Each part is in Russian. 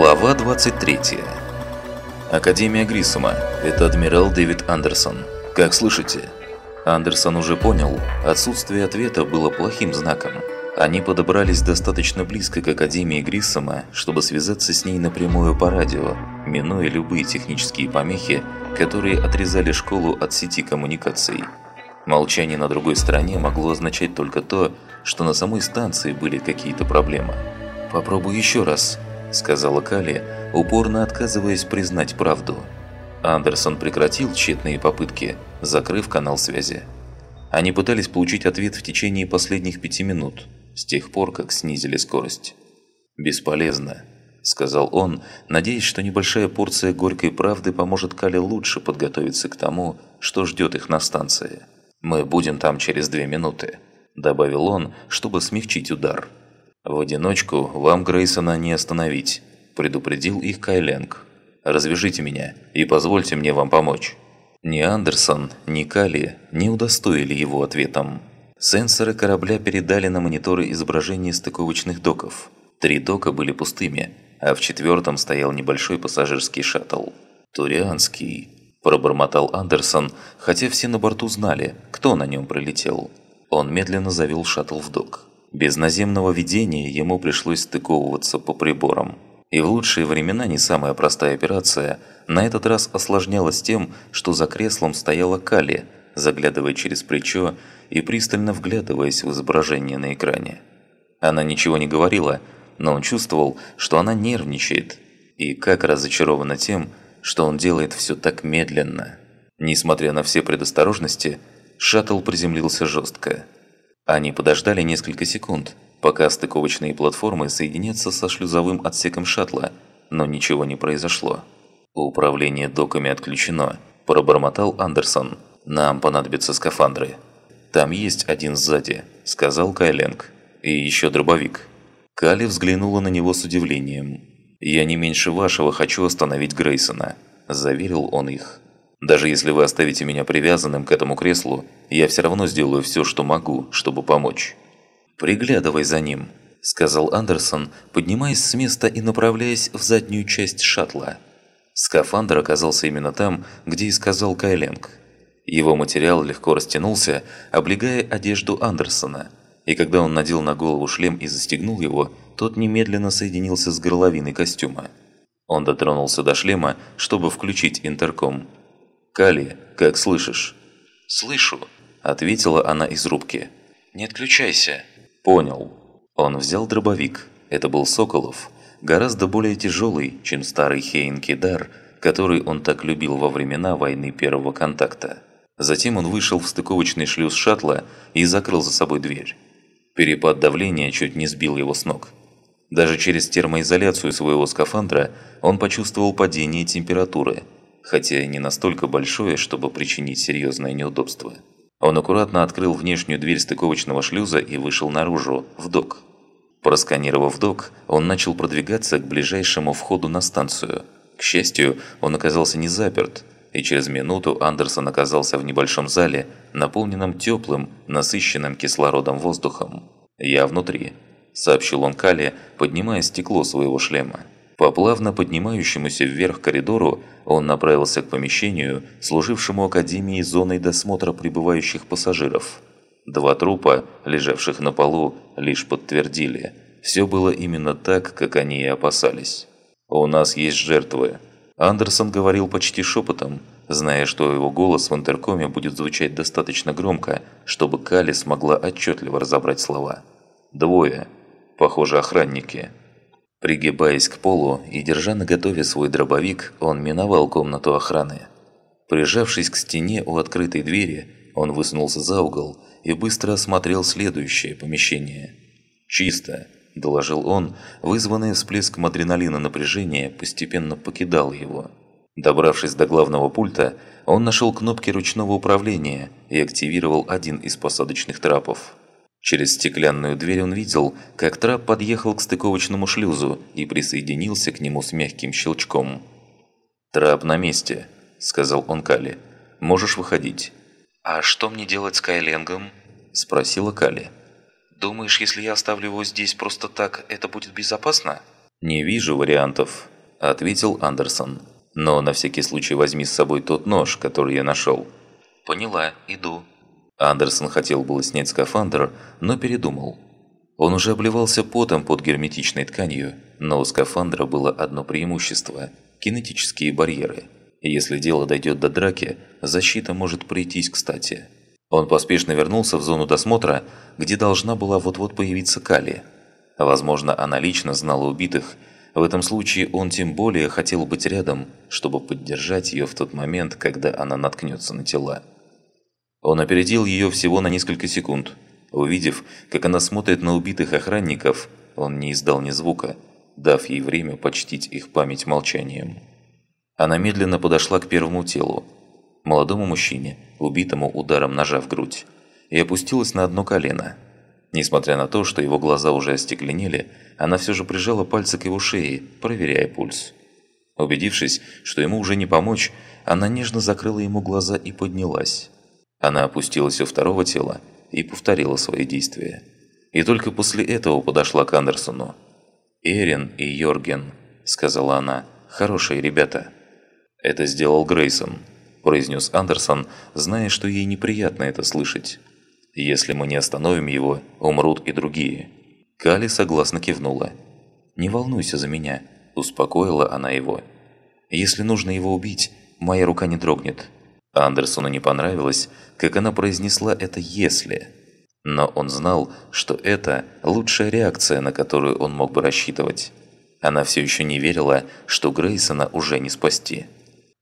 Глава 23 Академия Гриссома. Это адмирал Дэвид Андерсон. Как слышите? Андерсон уже понял, отсутствие ответа было плохим знаком. Они подобрались достаточно близко к Академии Гриссома, чтобы связаться с ней напрямую по радио, минуя любые технические помехи, которые отрезали школу от сети коммуникаций. Молчание на другой стороне могло означать только то, что на самой станции были какие-то проблемы. «Попробуй еще раз», – сказала Кали, упорно отказываясь признать правду. Андерсон прекратил тщетные попытки, закрыв канал связи. Они пытались получить ответ в течение последних пяти минут, с тех пор, как снизили скорость. «Бесполезно», – сказал он, надеясь, что небольшая порция горькой правды поможет Кале лучше подготовиться к тому, что ждет их на станции. «Мы будем там через две минуты», – добавил он, чтобы смягчить удар. «В одиночку вам Грейсона не остановить», – предупредил их Кайленг. «Развяжите меня и позвольте мне вам помочь». Ни Андерсон, ни Кали не удостоили его ответом. Сенсоры корабля передали на мониторы изображение стыковочных доков. Три дока были пустыми, а в четвертом стоял небольшой пассажирский шаттл. «Турианский», – пробормотал Андерсон, хотя все на борту знали, кто на нем пролетел. Он медленно завел шаттл в док. Без наземного видения ему пришлось стыковываться по приборам. И в лучшие времена не самая простая операция на этот раз осложнялась тем, что за креслом стояла Кали, заглядывая через плечо и пристально вглядываясь в изображение на экране. Она ничего не говорила, но он чувствовал, что она нервничает, и как разочарована тем, что он делает все так медленно. Несмотря на все предосторожности, шаттл приземлился жестко. Они подождали несколько секунд, пока стыковочные платформы соединятся со шлюзовым отсеком шаттла, но ничего не произошло. «Управление доками отключено», – пробормотал Андерсон. «Нам понадобятся скафандры». «Там есть один сзади», – сказал Кайленг. «И еще дробовик». Кали взглянула на него с удивлением. «Я не меньше вашего хочу остановить Грейсона», – заверил он их. Даже если вы оставите меня привязанным к этому креслу, я все равно сделаю все, что могу, чтобы помочь». «Приглядывай за ним», – сказал Андерсон, поднимаясь с места и направляясь в заднюю часть шаттла. Скафандр оказался именно там, где и сказал Кайленг. Его материал легко растянулся, облегая одежду Андерсона, и когда он надел на голову шлем и застегнул его, тот немедленно соединился с горловиной костюма. Он дотронулся до шлема, чтобы включить интерком – «Кали, как слышишь?» «Слышу», – ответила она из рубки. «Не отключайся». «Понял». Он взял дробовик. Это был Соколов, гораздо более тяжелый, чем старый Хейнкидар, который он так любил во времена войны первого контакта. Затем он вышел в стыковочный шлюз шаттла и закрыл за собой дверь. Перепад давления чуть не сбил его с ног. Даже через термоизоляцию своего скафандра он почувствовал падение температуры – хотя и не настолько большое, чтобы причинить серьезное неудобство. Он аккуратно открыл внешнюю дверь стыковочного шлюза и вышел наружу, в док. Просканировав док, он начал продвигаться к ближайшему входу на станцию. К счастью, он оказался не заперт, и через минуту Андерсон оказался в небольшом зале, наполненном теплым, насыщенным кислородом воздухом. «Я внутри», – сообщил он Кале, поднимая стекло своего шлема. По плавно поднимающемуся вверх коридору он направился к помещению, служившему Академии зоной досмотра прибывающих пассажиров. Два трупа, лежавших на полу, лишь подтвердили. Все было именно так, как они и опасались. «У нас есть жертвы». Андерсон говорил почти шепотом, зная, что его голос в интеркоме будет звучать достаточно громко, чтобы Кали смогла отчетливо разобрать слова. «Двое. Похоже, охранники». Пригибаясь к полу и держа наготове свой дробовик, он миновал комнату охраны. Прижавшись к стене у открытой двери, он высунулся за угол и быстро осмотрел следующее помещение. «Чисто», – доложил он, вызванный всплеском адреналина напряжения постепенно покидал его. Добравшись до главного пульта, он нашел кнопки ручного управления и активировал один из посадочных трапов. Через стеклянную дверь он видел, как трап подъехал к стыковочному шлюзу и присоединился к нему с мягким щелчком. «Трап на месте», – сказал он Кали. «Можешь выходить». «А что мне делать с Кайленгом?» – спросила Кали. «Думаешь, если я оставлю его здесь просто так, это будет безопасно?» «Не вижу вариантов», – ответил Андерсон. «Но на всякий случай возьми с собой тот нож, который я нашел». «Поняла, иду». Андерсон хотел было снять скафандр, но передумал. Он уже обливался потом под герметичной тканью, но у скафандра было одно преимущество – кинетические барьеры. Если дело дойдет до драки, защита может прийтись кстати. Он поспешно вернулся в зону досмотра, где должна была вот-вот появиться Кали. Возможно, она лично знала убитых. В этом случае он тем более хотел быть рядом, чтобы поддержать ее в тот момент, когда она наткнется на тела. Он опередил ее всего на несколько секунд – Увидев, как она смотрит на убитых охранников, он не издал ни звука, дав ей время почтить их память молчанием. Она медленно подошла к первому телу, молодому мужчине, убитому ударом ножа в грудь, и опустилась на одно колено. Несмотря на то, что его глаза уже остекленели, она все же прижала пальцы к его шее, проверяя пульс. Убедившись, что ему уже не помочь, она нежно закрыла ему глаза и поднялась. Она опустилась у второго тела и повторила свои действия. И только после этого подошла к Андерсону. «Эрин и Йорген», – сказала она, – «хорошие ребята». «Это сделал Грейсон», – произнес Андерсон, зная, что ей неприятно это слышать. «Если мы не остановим его, умрут и другие». Кали согласно кивнула. «Не волнуйся за меня», – успокоила она его. «Если нужно его убить, моя рука не дрогнет. Андерсону не понравилось, как она произнесла это «если». Но он знал, что это лучшая реакция, на которую он мог бы рассчитывать. Она все еще не верила, что Грейсона уже не спасти.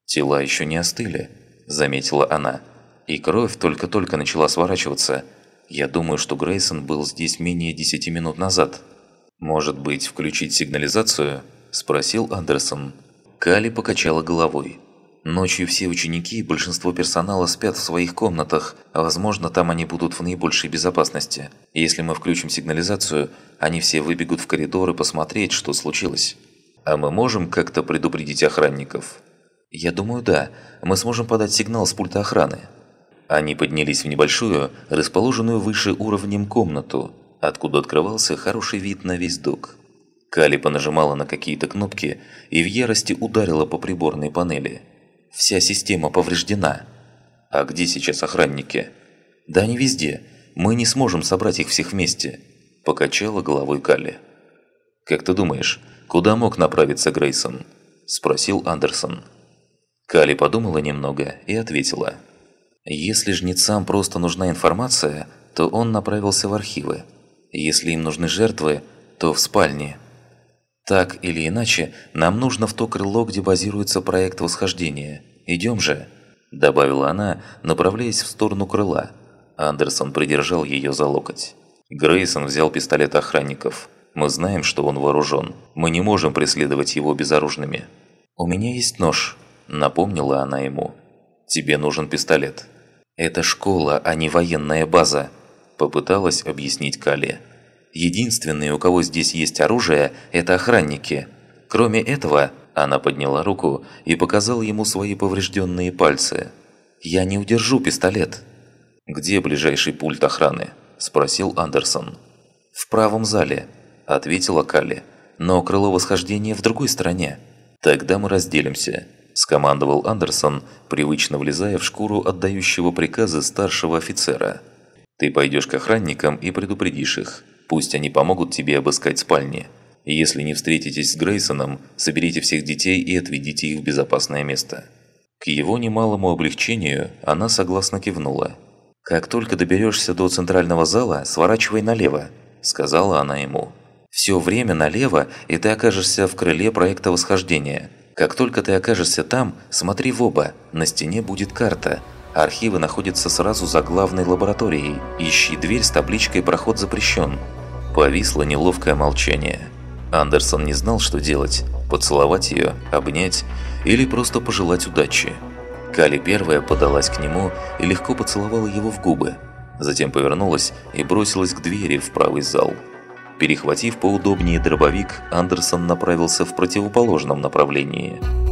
«Тела еще не остыли», – заметила она. «И кровь только-только начала сворачиваться. Я думаю, что Грейсон был здесь менее десяти минут назад». «Может быть, включить сигнализацию?» – спросил Андерсон. Кали покачала головой. Ночью все ученики и большинство персонала спят в своих комнатах, а возможно там они будут в наибольшей безопасности. Если мы включим сигнализацию, они все выбегут в коридор и посмотреть, что случилось. А мы можем как-то предупредить охранников? Я думаю, да. Мы сможем подать сигнал с пульта охраны. Они поднялись в небольшую, расположенную выше уровнем комнату, откуда открывался хороший вид на весь док. Кали понажимала на какие-то кнопки и в ярости ударила по приборной панели – Вся система повреждена. А где сейчас охранники? Да они везде. Мы не сможем собрать их всех вместе. Покачала головой Калли. Как ты думаешь, куда мог направиться Грейсон? Спросил Андерсон. Калли подумала немного и ответила. Если жнецам просто нужна информация, то он направился в архивы. Если им нужны жертвы, то в спальне. Так или иначе, нам нужно в то крыло, где базируется проект восхождения. Идем же!» Добавила она, направляясь в сторону крыла. Андерсон придержал ее за локоть. Грейсон взял пистолет охранников. Мы знаем, что он вооружен. Мы не можем преследовать его безоружными. «У меня есть нож», – напомнила она ему. «Тебе нужен пистолет». «Это школа, а не военная база», – попыталась объяснить Кали. Единственные, у кого здесь есть оружие, это охранники. Кроме этого, она подняла руку и показала ему свои поврежденные пальцы. «Я не удержу пистолет». «Где ближайший пульт охраны?» – спросил Андерсон. «В правом зале», – ответила Калли. «Но крыло восхождения в другой стороне». «Тогда мы разделимся», – скомандовал Андерсон, привычно влезая в шкуру отдающего приказы старшего офицера. «Ты пойдешь к охранникам и предупредишь их. Пусть они помогут тебе обыскать спальни. Если не встретитесь с Грейсоном, соберите всех детей и отведите их в безопасное место». К его немалому облегчению она согласно кивнула. «Как только доберешься до центрального зала, сворачивай налево», – сказала она ему. «Все время налево, и ты окажешься в крыле проекта восхождения. Как только ты окажешься там, смотри в оба, на стене будет карта. Архивы находятся сразу за главной лабораторией. Ищи дверь с табличкой «Проход запрещен». Повисло неловкое молчание. Андерсон не знал, что делать – поцеловать ее, обнять или просто пожелать удачи. Кали первая подалась к нему и легко поцеловала его в губы. Затем повернулась и бросилась к двери в правый зал. Перехватив поудобнее дробовик, Андерсон направился в противоположном направлении –